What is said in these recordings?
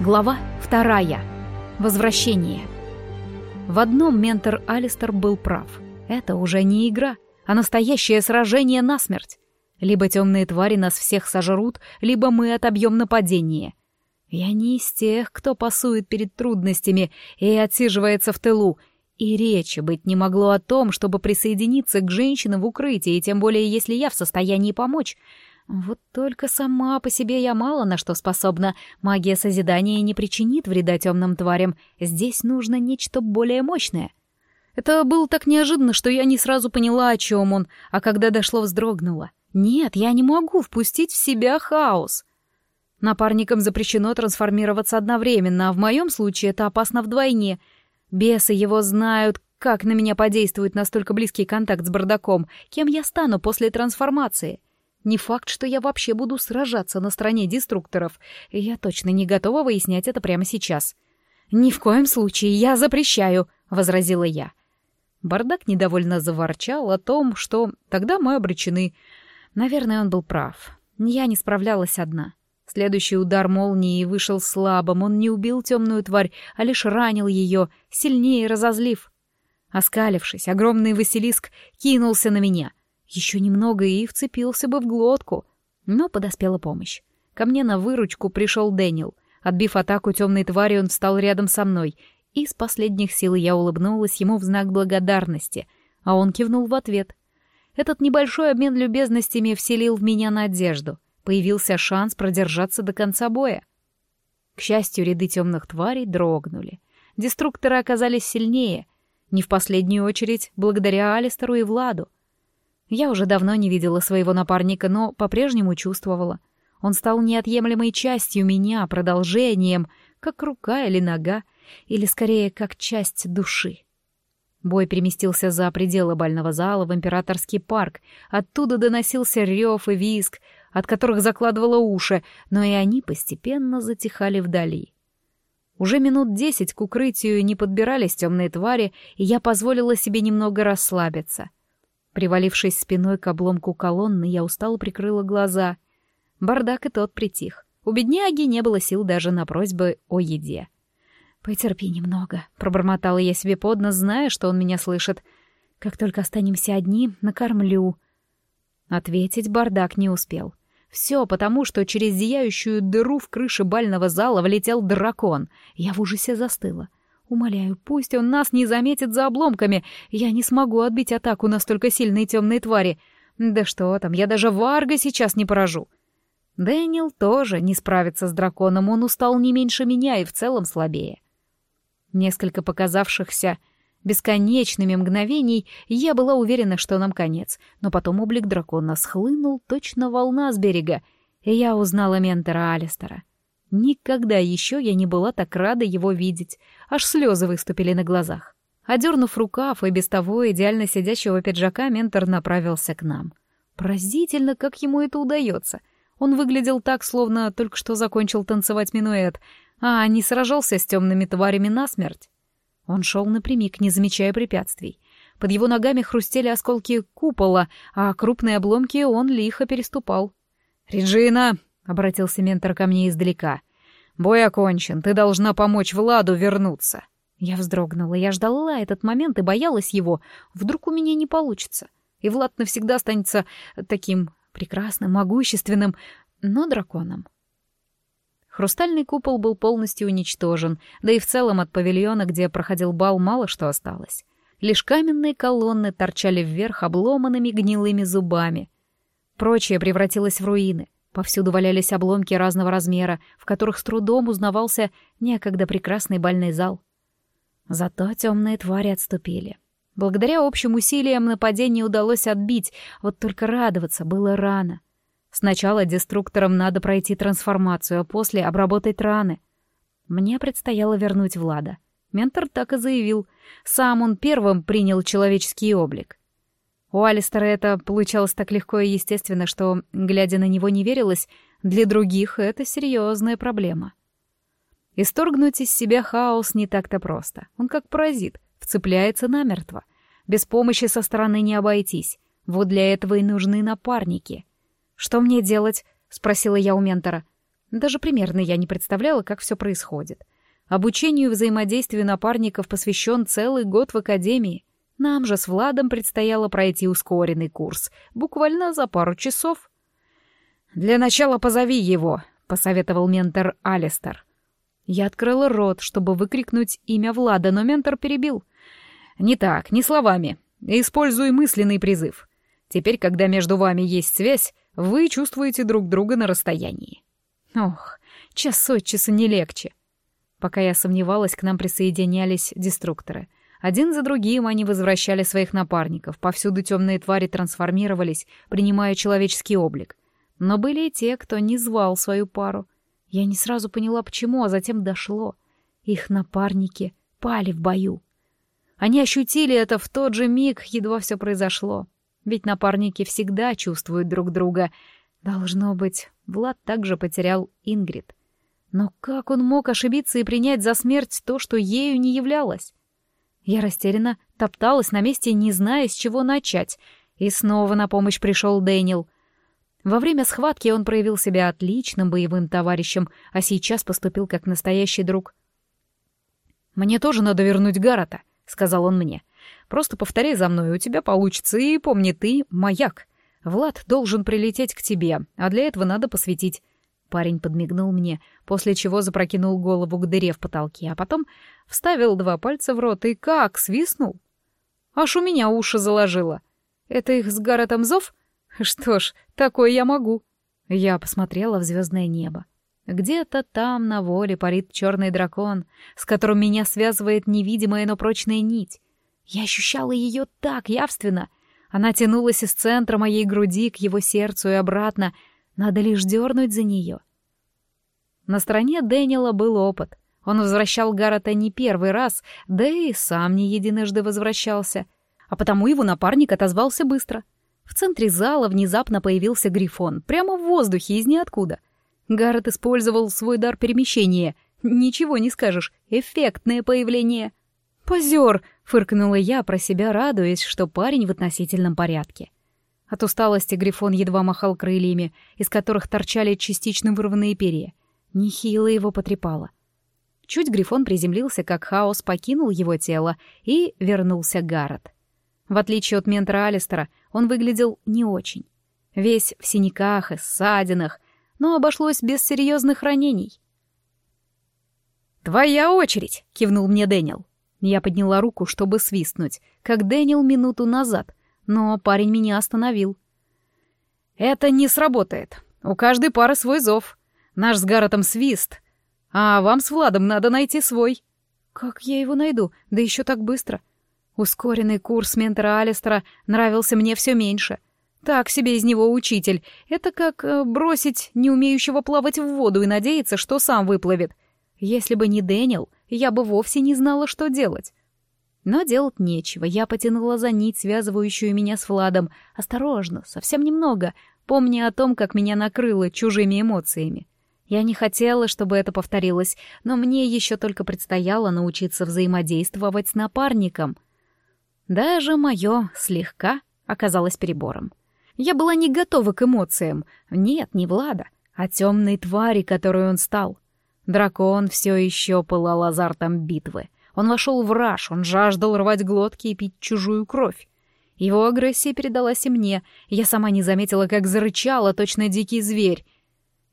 Глава вторая. Возвращение. В одном ментор Алистер был прав. Это уже не игра, а настоящее сражение насмерть. Либо темные твари нас всех сожрут, либо мы отобьем нападение. Я не из тех, кто пасует перед трудностями и отсиживается в тылу. И речи быть не могло о том, чтобы присоединиться к женщине в укрытии, тем более если я в состоянии помочь — вот только сама по себе я мало на что способна. Магия созидания не причинит вреда темным тварям. Здесь нужно нечто более мощное. Это было так неожиданно, что я не сразу поняла, о чем он, а когда дошло, вздрогнула. Нет, я не могу впустить в себя хаос. Напарникам запрещено трансформироваться одновременно, а в моем случае это опасно вдвойне. Бесы его знают, как на меня подействует настолько близкий контакт с бардаком, кем я стану после трансформации. Не факт, что я вообще буду сражаться на стороне деструкторов, я точно не готова выяснять это прямо сейчас. «Ни в коем случае, я запрещаю», — возразила я. Бардак недовольно заворчал о том, что тогда мы обречены. Наверное, он был прав. Я не справлялась одна. Следующий удар молнии вышел слабым, он не убил темную тварь, а лишь ранил ее, сильнее разозлив. Оскалившись, огромный Василиск кинулся на меня. Еще немного и вцепился бы в глотку. Но подоспела помощь. Ко мне на выручку пришел Дэниел. Отбив атаку темной твари, он встал рядом со мной. И с последних сил я улыбнулась ему в знак благодарности, а он кивнул в ответ. Этот небольшой обмен любезностями вселил в меня надежду. Появился шанс продержаться до конца боя. К счастью, ряды темных тварей дрогнули. Деструкторы оказались сильнее, не в последнюю очередь благодаря Алистеру и Владу. Я уже давно не видела своего напарника, но по-прежнему чувствовала. Он стал неотъемлемой частью меня, продолжением, как рука или нога, или скорее как часть души. Бой переместился за пределы бального зала в императорский парк. Оттуда доносился рев и визг, от которых закладывало уши, но и они постепенно затихали вдали. Уже минут десять к укрытию не подбирались темные твари, и я позволила себе немного расслабиться — Привалившись спиной к обломку колонны, я устало прикрыла глаза. Бардак и тот притих. У бедняги не было сил даже на просьбы о еде. «Потерпи немного», — пробормотала я себе под нос, зная, что он меня слышит. «Как только останемся одни, накормлю». Ответить бардак не успел. Все потому, что через зияющую дыру в крыше бального зала влетел дракон. Я в ужасе застыла. Умоляю, пусть он нас не заметит за обломками. Я не смогу отбить атаку настолько сильной темной твари. Да что там, я даже Варга сейчас не поражу. Дэниел тоже не справится с драконом, он устал не меньше меня и в целом слабее. Несколько показавшихся бесконечными мгновений я была уверена, что нам конец, но потом облик дракона схлынул точно волна с берега, и я узнала ментора Алистера. Никогда еще я не была так рада его видеть, аж слезы выступили на глазах. Одернув рукав и без того идеально сидящего пиджака, ментор направился к нам. Поразительно, как ему это удается. Он выглядел так, словно только что закончил танцевать минуэт, а не сражался с темными тварями насмерть. Он шел напрямик, не замечая препятствий. Под его ногами хрустели осколки купола, а крупные обломки он лихо переступал. «Реджина!» обратился ментор ко мне издалека. «Бой окончен, ты должна помочь Владу вернуться». Я вздрогнула, я ждала этот момент и боялась его. Вдруг у меня не получится. И Влад навсегда останется таким прекрасным, могущественным, но драконом. Хрустальный купол был полностью уничтожен, да и в целом от павильона, где проходил бал, мало что осталось. Лишь каменные колонны торчали вверх обломанными гнилыми зубами. Прочее превратилось в руины — Повсюду валялись обломки разного размера, в которых с трудом узнавался некогда прекрасный бальный зал. Зато темные твари отступили. Благодаря общим усилиям нападение удалось отбить, вот только радоваться было рано. Сначала деструкторам надо пройти трансформацию, а после обработать раны. Мне предстояло вернуть Влада. Ментор так и заявил. Сам он первым принял человеческий облик. У Алистера это получалось так легко и естественно, что, глядя на него, не верилось, для других это серьезная проблема. Исторгнуть из себя хаос не так-то просто. Он как паразит, вцепляется намертво. Без помощи со стороны не обойтись. Вот для этого и нужны напарники. «Что мне делать?» — спросила я у ментора. Даже примерно я не представляла, как все происходит. Обучению взаимодействию напарников посвящен целый год в академии. Нам же с Владом предстояло пройти ускоренный курс, буквально за пару часов. «Для начала позови его», — посоветовал ментор Алистер. Я открыла рот, чтобы выкрикнуть имя Влада, но ментор перебил. «Не так, не словами. Используй мысленный призыв. Теперь, когда между вами есть связь, вы чувствуете друг друга на расстоянии». Ох, час от часу не легче. Пока я сомневалась, к нам присоединялись деструкторы. Один за другим они возвращали своих напарников. Повсюду темные твари трансформировались, принимая человеческий облик. Но были и те, кто не звал свою пару. Я не сразу поняла, почему, а затем дошло. Их напарники пали в бою. Они ощутили это в тот же миг, едва все произошло. Ведь напарники всегда чувствуют друг друга. Должно быть, Влад также потерял Ингрид. Но как он мог ошибиться и принять за смерть то, что ею не являлось? Я растерянно топталась на месте, не зная, с чего начать. И снова на помощь пришел Дэниел. Во время схватки он проявил себя отличным боевым товарищем, а сейчас поступил как настоящий друг. «Мне тоже надо вернуть Гаррета», — сказал он мне. «Просто повторяй за мной, у тебя получится, и помни, ты — маяк. Влад должен прилететь к тебе, а для этого надо посвятить Парень подмигнул мне, после чего запрокинул голову к дыре в потолке, а потом вставил два пальца в рот и как свистнул. Аж у меня уши заложило. Это их с Гарретом зов? Что ж, такое я могу. Я посмотрела в звездное небо. Где-то там на воле парит черный дракон, с которым меня связывает невидимая, но прочная нить. Я ощущала ее так явственно. Она тянулась из центра моей груди к его сердцу и обратно, надо лишь дернуть за нее. На стороне Дэниела был опыт. Он возвращал Гаррета не первый раз, да и сам не единожды возвращался. А потому его напарник отозвался быстро. В центре зала внезапно появился Грифон, прямо в воздухе, из ниоткуда. Гаррет использовал свой дар перемещения. Ничего не скажешь, эффектное появление. «Позер!» — фыркнула я, про себя радуясь, что парень в относительном порядке. От усталости Грифон едва махал крыльями, из которых торчали частично вырванные перья. Нехило его потрепало. Чуть Грифон приземлился, как хаос покинул его тело, и вернулся Гаррет. В отличие от ментора Алистера, он выглядел не очень. Весь в синяках и ссадинах, но обошлось без серьезных ранений. «Твоя очередь!» — кивнул мне Дэниел. Я подняла руку, чтобы свистнуть, как Дэниел минуту назад, но парень меня остановил. «Это не сработает. У каждой пары свой зов. Наш с Гарретом свист, а вам с Владом надо найти свой». «Как я его найду? Да еще так быстро». Ускоренный курс ментора Алистера нравился мне все меньше. Так себе из него учитель. Это как э, бросить не умеющего плавать в воду и надеяться, что сам выплывет. Если бы не Дэниел, я бы вовсе не знала, что делать. Но делать нечего, я потянула за нить, связывающую меня с Владом, осторожно, совсем немного, помня о том, как меня накрыло чужими эмоциями. Я не хотела, чтобы это повторилось, но мне еще только предстояло научиться взаимодействовать с напарником. Даже мое «слегка» оказалось перебором. Я была не готова к эмоциям. Нет, не Влада, а темной твари, которой он стал. Дракон все еще пылал азартом битвы. Он вошел в раж, он жаждал рвать глотки и пить чужую кровь. Его агрессия передалась и мне. Я сама не заметила, как зарычала точно дикий зверь.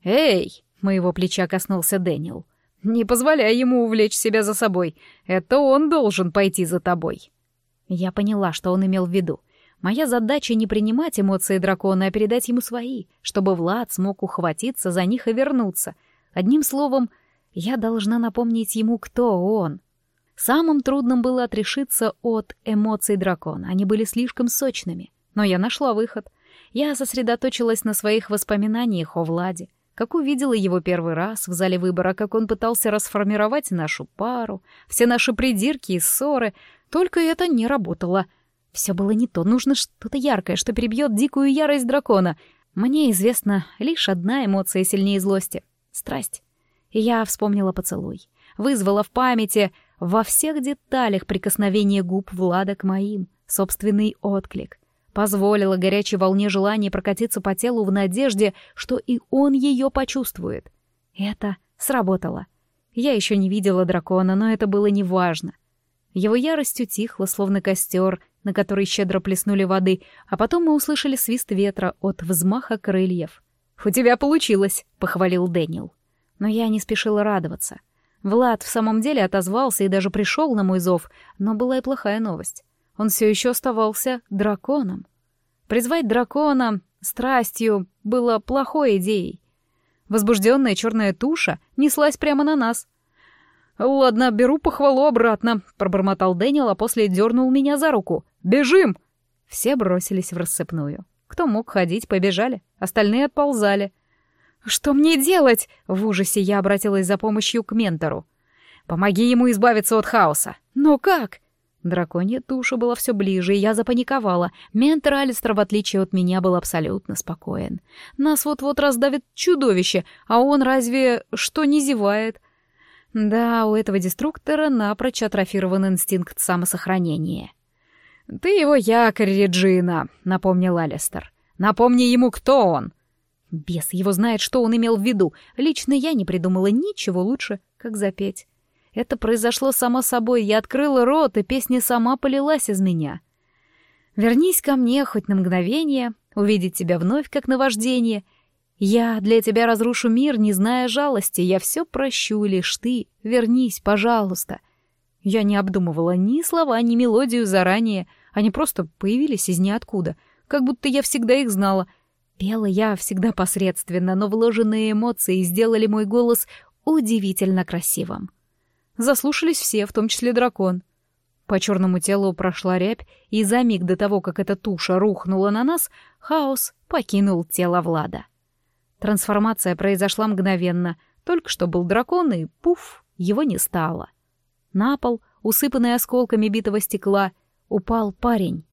«Эй!» — моего плеча коснулся Дэниел. «Не позволяй ему увлечь себя за собой. Это он должен пойти за тобой». Я поняла, что он имел в виду. Моя задача не принимать эмоции дракона, а передать ему свои, чтобы Влад смог ухватиться за них и вернуться. Одним словом, я должна напомнить ему, кто он. Самым трудным было отрешиться от эмоций дракона. Они были слишком сочными. Но я нашла выход. Я сосредоточилась на своих воспоминаниях о Владе. Как увидела его первый раз в зале выбора, как он пытался расформировать нашу пару, все наши придирки и ссоры. Только это не работало. Все было не то. Нужно что-то яркое, что перебьет дикую ярость дракона. Мне известна лишь одна эмоция сильнее злости — страсть. И я вспомнила поцелуй. Вызвала в памяти во всех деталях прикосновения губ Влада к моим, собственный отклик. Позволила горячей волне желания прокатиться по телу в надежде, что и он ее почувствует. Это сработало. Я еще не видела дракона, но это было неважно. Его ярость утихла, словно костер, на который щедро плеснули воды, а потом мы услышали свист ветра от взмаха крыльев. «У тебя получилось», — похвалил Дэниел. Но я не спешила радоваться. Влад в самом деле отозвался и даже пришел на мой зов, но была и плохая новость. Он все еще оставался драконом. Призвать дракона страстью было плохой идеей. Возбужденная черная туша неслась прямо на нас. «Ладно, беру похвалу обратно», — пробормотал Дэниел, а после дернул меня за руку. «Бежим!» Все бросились в рассыпную. Кто мог ходить, побежали, остальные отползали. «Что мне делать?» — в ужасе я обратилась за помощью к ментору. «Помоги ему избавиться от хаоса». «Но как?» Драконья туша была все ближе, и я запаниковала. Ментор Алистер, в отличие от меня, был абсолютно спокоен. Нас вот-вот раздавит чудовище, а он разве что не зевает? Да, у этого деструктора напрочь атрофирован инстинкт самосохранения. «Ты его якорь, Реджина», — напомнил Алистер. «Напомни ему, кто он». Бес его знает, что он имел в виду. Лично я не придумала ничего лучше, как запеть. Это произошло само собой, я открыла рот, и песня сама полилась из меня. «Вернись ко мне хоть на мгновение, увидеть тебя вновь, как наваждение. Я для тебя разрушу мир, не зная жалости, я все прощу, лишь ты, вернись, пожалуйста». Я не обдумывала ни слова, ни мелодию заранее, они просто появились из ниоткуда, как будто я всегда их знала. Пела я всегда посредственно, но вложенные эмоции сделали мой голос удивительно красивым. Заслушались все, в том числе дракон. По черному телу прошла рябь, и за миг до того, как эта туша рухнула на нас, хаос покинул тело Влада. Трансформация произошла мгновенно. Только что был дракон, и пуф, его не стало. На пол, усыпанный осколками битого стекла, упал парень.